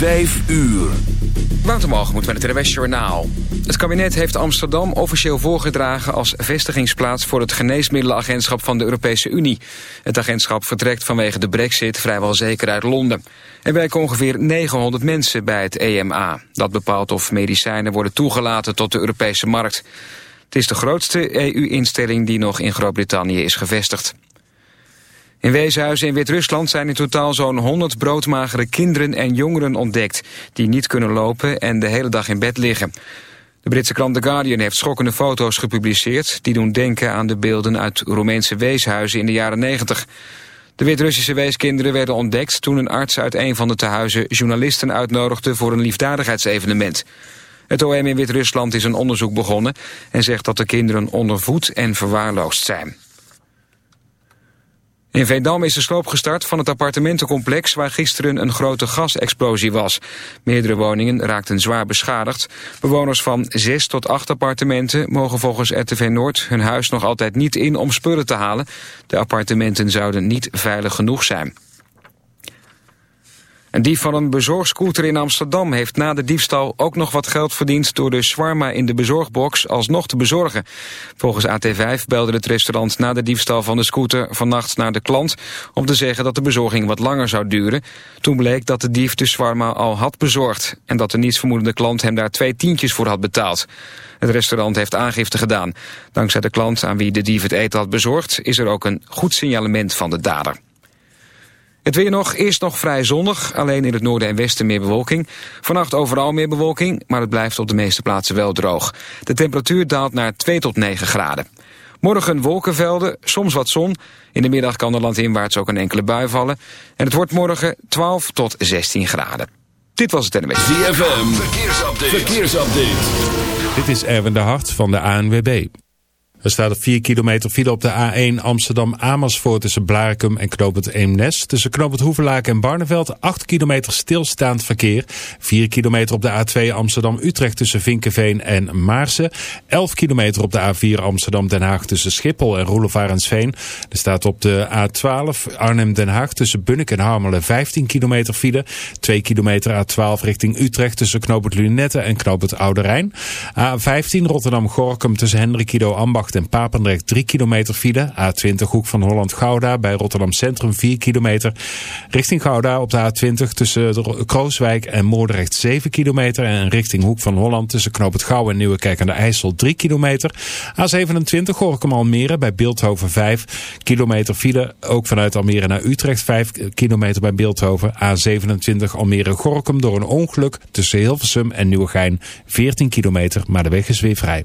Vijf uur. moet met het RWS Journaal. Het kabinet heeft Amsterdam officieel voorgedragen als vestigingsplaats voor het geneesmiddelenagentschap van de Europese Unie. Het agentschap vertrekt vanwege de brexit vrijwel zeker uit Londen. Er werken ongeveer 900 mensen bij het EMA. Dat bepaalt of medicijnen worden toegelaten tot de Europese markt. Het is de grootste EU-instelling die nog in Groot-Brittannië is gevestigd. In weeshuizen in Wit-Rusland zijn in totaal zo'n 100 broodmagere kinderen en jongeren ontdekt... die niet kunnen lopen en de hele dag in bed liggen. De Britse krant The Guardian heeft schokkende foto's gepubliceerd... die doen denken aan de beelden uit Roemeense weeshuizen in de jaren 90. De Wit-Russische weeskinderen werden ontdekt toen een arts uit een van de tehuizen... journalisten uitnodigde voor een liefdadigheidsevenement. Het OM in Wit-Rusland is een onderzoek begonnen... en zegt dat de kinderen ondervoed en verwaarloosd zijn. In Veendam is de sloop gestart van het appartementencomplex waar gisteren een grote gasexplosie was. Meerdere woningen raakten zwaar beschadigd. Bewoners van zes tot acht appartementen mogen volgens RTV Noord hun huis nog altijd niet in om spullen te halen. De appartementen zouden niet veilig genoeg zijn. Een dief van een bezorgscooter in Amsterdam heeft na de diefstal ook nog wat geld verdiend door de swarma in de bezorgbox alsnog te bezorgen. Volgens AT5 belde het restaurant na de diefstal van de scooter vannacht naar de klant om te zeggen dat de bezorging wat langer zou duren. Toen bleek dat de dief de swarma al had bezorgd en dat de nietsvermoedende klant hem daar twee tientjes voor had betaald. Het restaurant heeft aangifte gedaan. Dankzij de klant aan wie de dief het eten had bezorgd is er ook een goed signalement van de dader. Het weer nog, eerst nog vrij zonnig, alleen in het noorden en westen meer bewolking. Vannacht overal meer bewolking, maar het blijft op de meeste plaatsen wel droog. De temperatuur daalt naar 2 tot 9 graden. Morgen wolkenvelden, soms wat zon. In de middag kan er landinwaarts ook een enkele bui vallen. En het wordt morgen 12 tot 16 graden. Dit was het NWS. ZFM, verkeersupdate. verkeersupdate. Dit is Erwin de Hart van de ANWB. Er staat op 4 kilometer file op de A1 Amsterdam-Amersfoort tussen Blarikum en Knoopend Eemnes. Tussen Knoopend Hoevelaak en Barneveld 8 kilometer stilstaand verkeer. 4 kilometer op de A2 Amsterdam-Utrecht tussen Vinkenveen en Maarsen. 11 kilometer op de A4 Amsterdam-Den Haag tussen Schiphol en Roelevarensveen. Er staat op de A12 Arnhem-Den Haag tussen Bunnik en Harmelen 15 kilometer file. 2 kilometer A12 richting Utrecht tussen Knoopend Lunette en Knoopend Oude Rijn. A15 Rotterdam-Gorkum tussen Hendrikido-Ambacht en Papendrecht 3 kilometer file. A20 Hoek van Holland-Gouda bij Rotterdam Centrum 4 kilometer. Richting Gouda op de A20 tussen Krooswijk en Moordrecht 7 kilometer. En richting Hoek van Holland tussen Knoop het Gouw en Nieuwekerk aan de IJssel 3 kilometer. A27 Gorkum Almere bij Beeldhoven 5 kilometer file. Ook vanuit Almere naar Utrecht 5 kilometer bij Beeldhoven. A27 Almere-Gorkum door een ongeluk tussen Hilversum en Nieuwegein 14 kilometer. Maar de weg is weer vrij.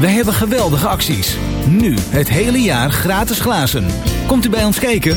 Wij hebben geweldige acties. Nu het hele jaar gratis glazen. Komt u bij ons kijken?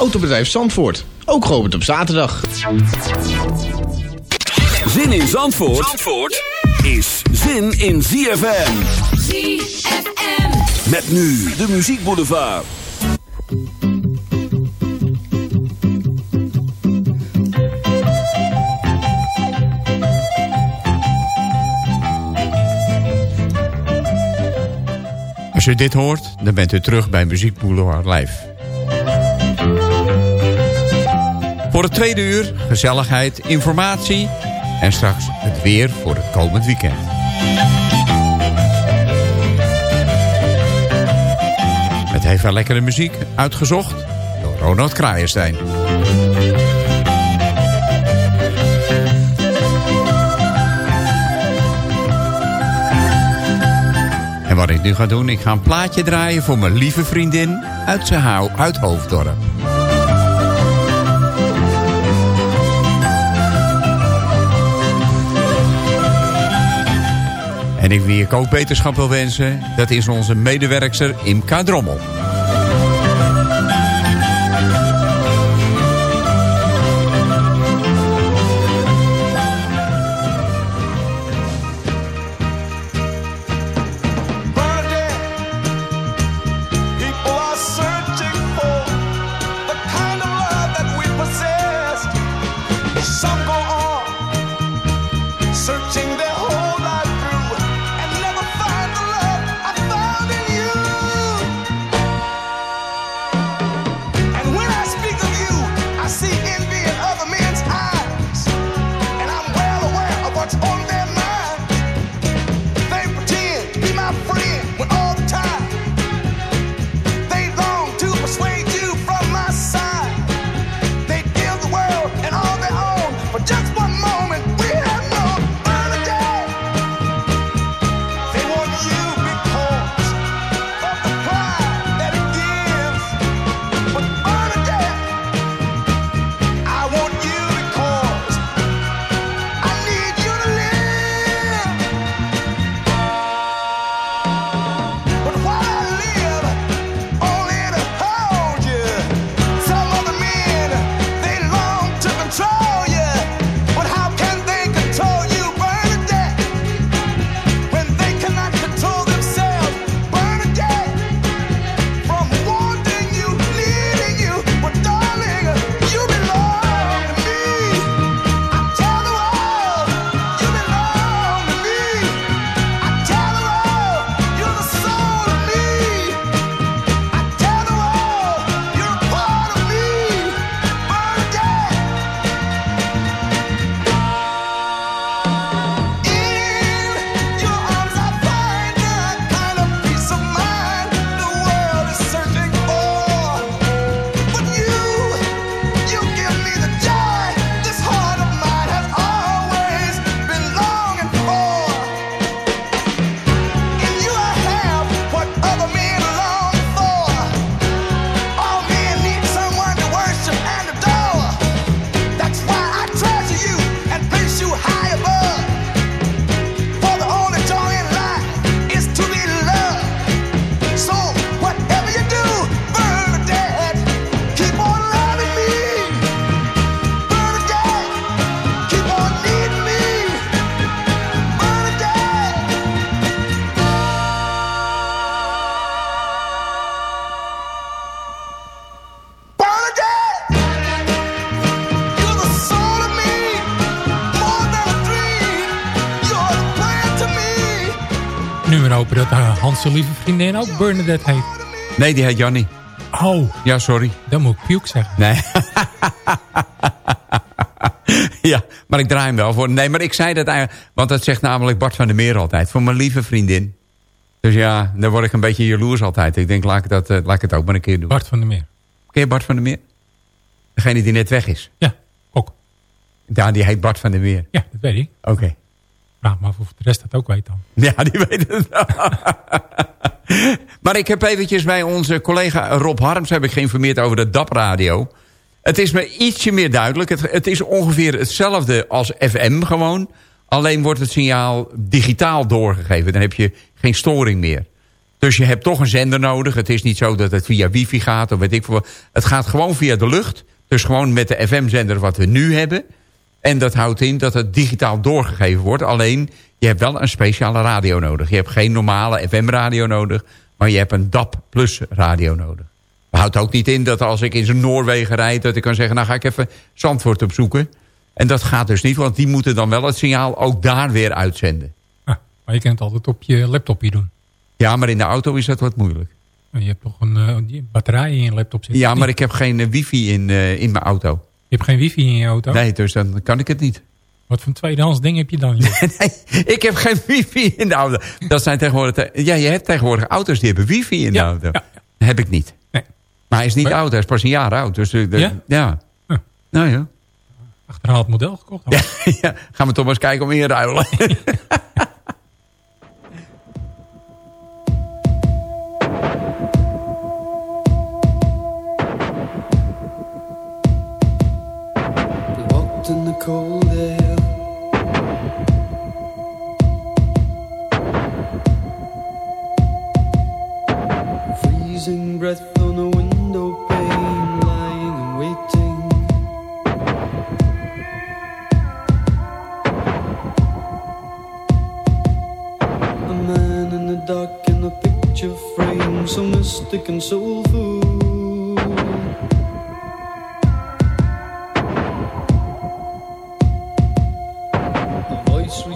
Autobedrijf Zandvoort, ook geopend op zaterdag. Zin in Zandvoort, Zandvoort is zin in ZFM. ZFM. Met nu de muziekboulevard. Als u dit hoort, dan bent u terug bij Muziek Boulevard Live. Voor het tweede uur gezelligheid, informatie en straks het weer voor het komend weekend. Het heeft wel lekkere muziek uitgezocht door Ronald Kraaienstein. En wat ik nu ga doen, ik ga een plaatje draaien voor mijn lieve vriendin uit, zijn uit Hoofddorp. En ik wie ik ook beterschap wil wensen, dat is onze medewerkster Imka Drommel. Hans' lieve vriendin ook Bernadette heet. Nee, die heet Jannie. Oh, Ja, sorry. dan moet ik puke zeggen. Nee. ja, maar ik draai hem wel voor. Nee, maar ik zei dat eigenlijk... Want dat zegt namelijk Bart van der Meer altijd. Voor mijn lieve vriendin. Dus ja, dan word ik een beetje jaloers altijd. Ik denk, laat ik, dat, eh, laat ik het ook maar een keer doen. Bart van der Meer. Ken je Bart van der Meer? Degene die net weg is. Ja, ook. Ja, die heet Bart van der Meer. Ja, dat weet ik. Oké. Vraag me af of de rest dat ook weet dan. Ja, die weet het wel. maar ik heb eventjes bij onze collega Rob Harms heb ik geïnformeerd over de DAP-radio. Het is me ietsje meer duidelijk. Het, het is ongeveer hetzelfde als FM gewoon. Alleen wordt het signaal digitaal doorgegeven. Dan heb je geen storing meer. Dus je hebt toch een zender nodig. Het is niet zo dat het via wifi gaat of weet ik veel. Het gaat gewoon via de lucht. Dus gewoon met de FM-zender wat we nu hebben. En dat houdt in dat het digitaal doorgegeven wordt. Alleen, je hebt wel een speciale radio nodig. Je hebt geen normale FM-radio nodig, maar je hebt een DAP Plus radio nodig. Dat houdt ook niet in dat als ik in zo'n Noorwegen rijd... dat ik kan zeggen, nou ga ik even Zandvoort opzoeken. En dat gaat dus niet, want die moeten dan wel het signaal ook daar weer uitzenden. Ah, maar je kan het altijd op je laptop hier doen. Ja, maar in de auto is dat wat moeilijk. Je hebt toch een eh, batterij in je laptop zitten? Ja, maar ik heb geen eh, wifi in, eh, in mijn auto. Je hebt geen wifi in je auto? Nee, dus dan kan ik het niet. Wat voor tweedehands ding heb je dan? nee, ik heb geen wifi in de auto. Dat zijn tegenwoordig... Ja, je hebt tegenwoordig auto's die hebben wifi in de auto. Heb ik niet. Nee. Maar hij is niet maar... oud, hij is pas een jaar oud. Dus, eh, de, ja? Ja. Nou ja. Achterhaald model gekocht. ja, gaan we toch maar eens kijken om in te ruilen.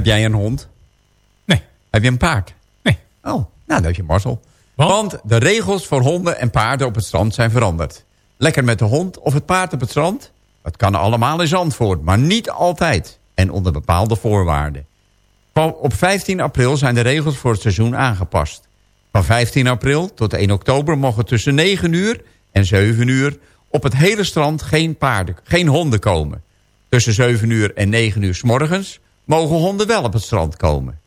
Heb jij een hond? Nee. Heb je een paard? Nee. Oh, nou, dan heb je Marcel. Want? Want de regels voor honden en paarden op het strand zijn veranderd. Lekker met de hond of het paard op het strand? Dat kan allemaal in Zandvoort, maar niet altijd. En onder bepaalde voorwaarden. Op 15 april zijn de regels voor het seizoen aangepast. Van 15 april tot 1 oktober mogen tussen 9 uur en 7 uur... op het hele strand geen, paarden, geen honden komen. Tussen 7 uur en 9 uur s morgens mogen honden wel op het strand komen.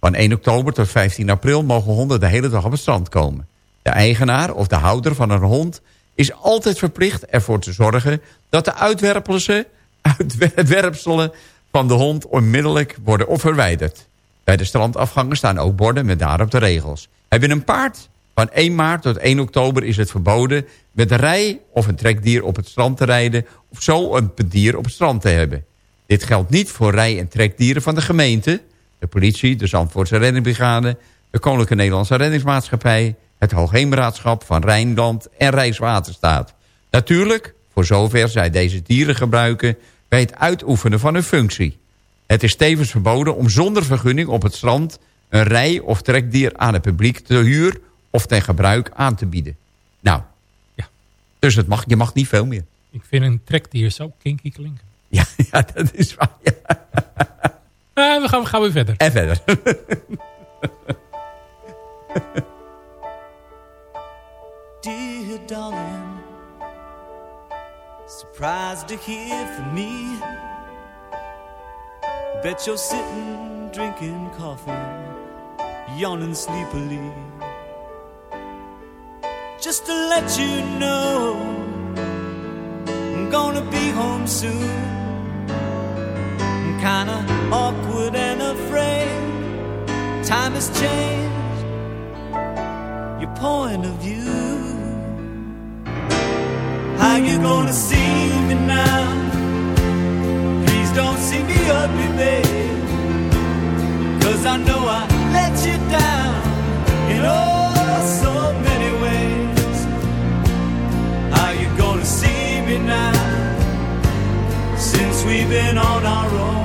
Van 1 oktober tot 15 april mogen honden de hele dag op het strand komen. De eigenaar of de houder van een hond is altijd verplicht ervoor te zorgen... dat de uitwerpselen, van de hond onmiddellijk worden of verwijderd. Bij de strandafgangen staan ook borden met daarop de regels. Heb je een paard? Van 1 maart tot 1 oktober is het verboden... met een rij of een trekdier op het strand te rijden... of zo een dier op het strand te hebben. Dit geldt niet voor rij- en trekdieren van de gemeente... de politie, de Zandvoortse Reddingsbrigade... de Koninklijke Nederlandse Reddingsmaatschappij... het Hoogheemraadschap van Rijnland en Rijkswaterstaat. Natuurlijk, voor zover zij deze dieren gebruiken... bij het uitoefenen van hun functie. Het is tevens verboden om zonder vergunning op het strand... een rij- of trekdier aan het publiek te huur... of ten gebruik aan te bieden. Nou, Ja. dus het mag, je mag niet veel meer. Ik vind een trekdier zo kinky klinken. Ja, ja dat is waar. Ja. Ah, we, gaan, we gaan weer verder. En verder. Dear darling, surprised to hear from me. Bet you're sitting drinking coffee, yawning sleepily. Just to let you know, I'm gonna be home soon. Kinda awkward and afraid. Time has changed your point of view. How you gonna see me now? Please don't see me ugly, babe. Cause I know I let you down in oh so many ways. How you gonna see me now? Since we've been on our own.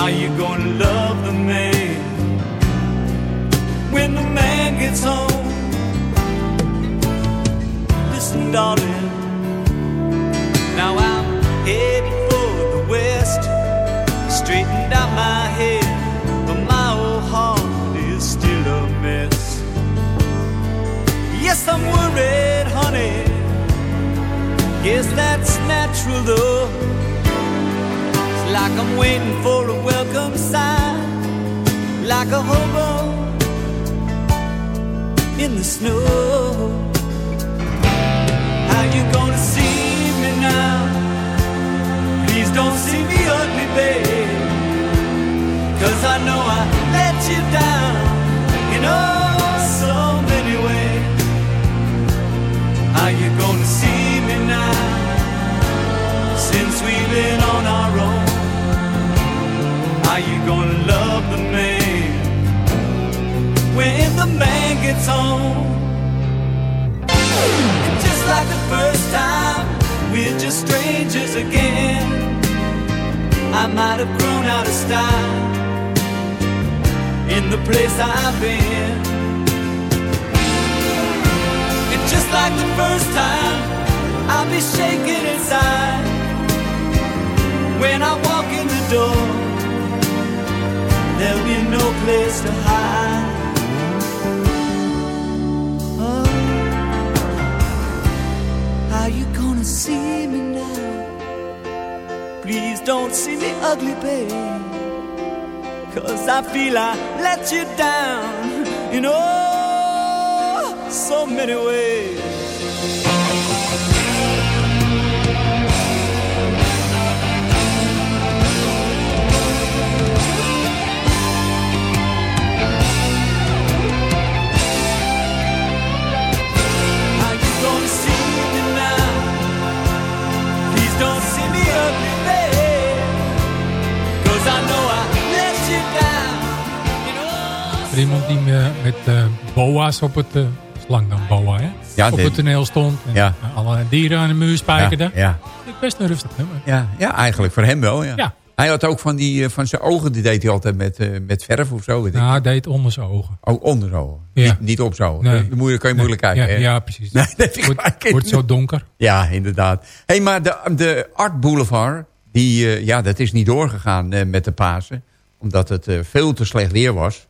Are you gonna love the man when the man gets home? Listen, darling. Now I'm headed for the west. Straightened out my head, but my old heart is still a mess. Yes, I'm worried, honey. Guess that's natural, though. It's like I'm waiting for hobo in the snow. How you gonna see me now? Please don't see me ugly, babe. Cause I know I let you down in oh so many ways. How you gonna see me now? Since we've been on our own. How you gonna love the man when the man gets home? Just like the first time, we're just strangers again. I might have grown out of style in the place I've been. And just like the first time, I'll be shaking inside when I walk in the door. There'll be no place to hide. See me now? Please don't see me ugly, babe. Cause I feel I let you down in oh so many ways. Op het... eh, is lang dan boa, hè? Ja, op dit- het toneel stond. En Ja. alle dieren aan de muur spijkerden. Ja, ja. Best een rustig nummer. Ja, ja, eigenlijk voor hem wel, ja. Hij had ook van, die, eh, van zijn ogen, die deed hij altijd met, eh, met verf of zo. weet ik. Nou, hij deed onder zijn ogen. Oh, onder zijn ogen. Ja. Niet, niet op zo. Nee. Dan je, kan je moeilijk Nee, kijken. Ja, hè? ja precies. Nee, dat wordt, zo donker. Ja, inderdaad. hey, maar de, de Art Boulevard, die, eh, ja, dat is niet doorgegaan eh, met de Pasen. Omdat het eh, veel te slecht weer was.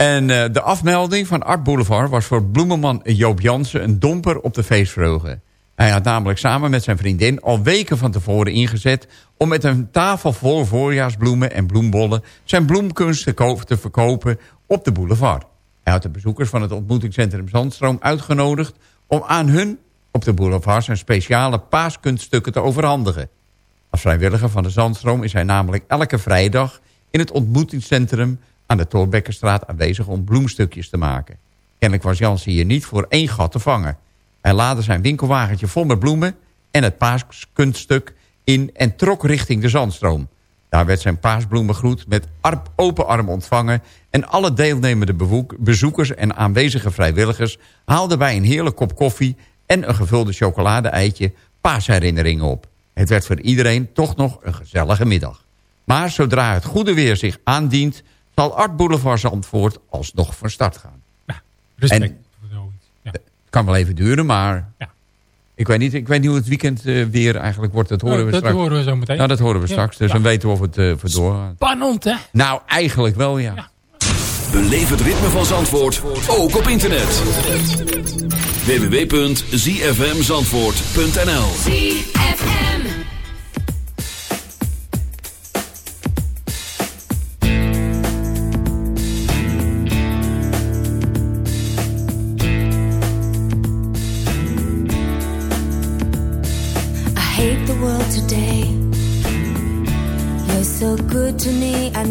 En eh, de afmelding van Art Boulevard was voor bloemenman Joop Jansen een domper op de feestvreugde. Hij had namelijk samen met zijn vriendin al weken van tevoren ingezet... om met een tafel vol voorjaarsbloemen en bloembollen... zijn bloemkunst te, ko- te verkopen op de boulevard. Hij had de bezoekers van het ontmoetingscentrum Zandstroom uitgenodigd... om aan hun op de boulevard zijn speciale paaskunststukken te overhandigen. Als vrijwilliger van de Zandstroom is hij namelijk elke vrijdag... in het ontmoetingscentrum aan de Torbekkenstraat aanwezig om bloemstukjes te maken. Kennelijk was Jansen hier niet voor één gat te vangen. Hij laadde zijn winkelwagentje vol met bloemen en het paaskunststuk in en trok richting de Zandstroom. Daar werd zijn paasbloemengroet met open arm ontvangen... en alle deelnemende bezoekers en aanwezige vrijwilligers... haalden bij een heerlijk kop koffie en een gevulde chocolade-eitje... paasherinneringen op. Het werd voor iedereen toch nog een gezellige middag. Maar zodra het goede weer zich aandient... zal Art Boulevard Zandvoort alsnog van start gaan. Respect En-. Ja. Het kan wel even duren, maar... Ja. Ik, weet niet, ik weet niet hoe het weekend eh, weer eigenlijk wordt. Dat horen Oh, we dat straks. horen we zo meteen. Nou, dat horen we Ja. straks. Dus Ja. dan weten we of het eh voor doorgaat. Spannend, hè? Nou, eigenlijk wel, ja. Ja. Beleef het ritme van Zandvoort ook op internet. www.zfmzandvoort.nl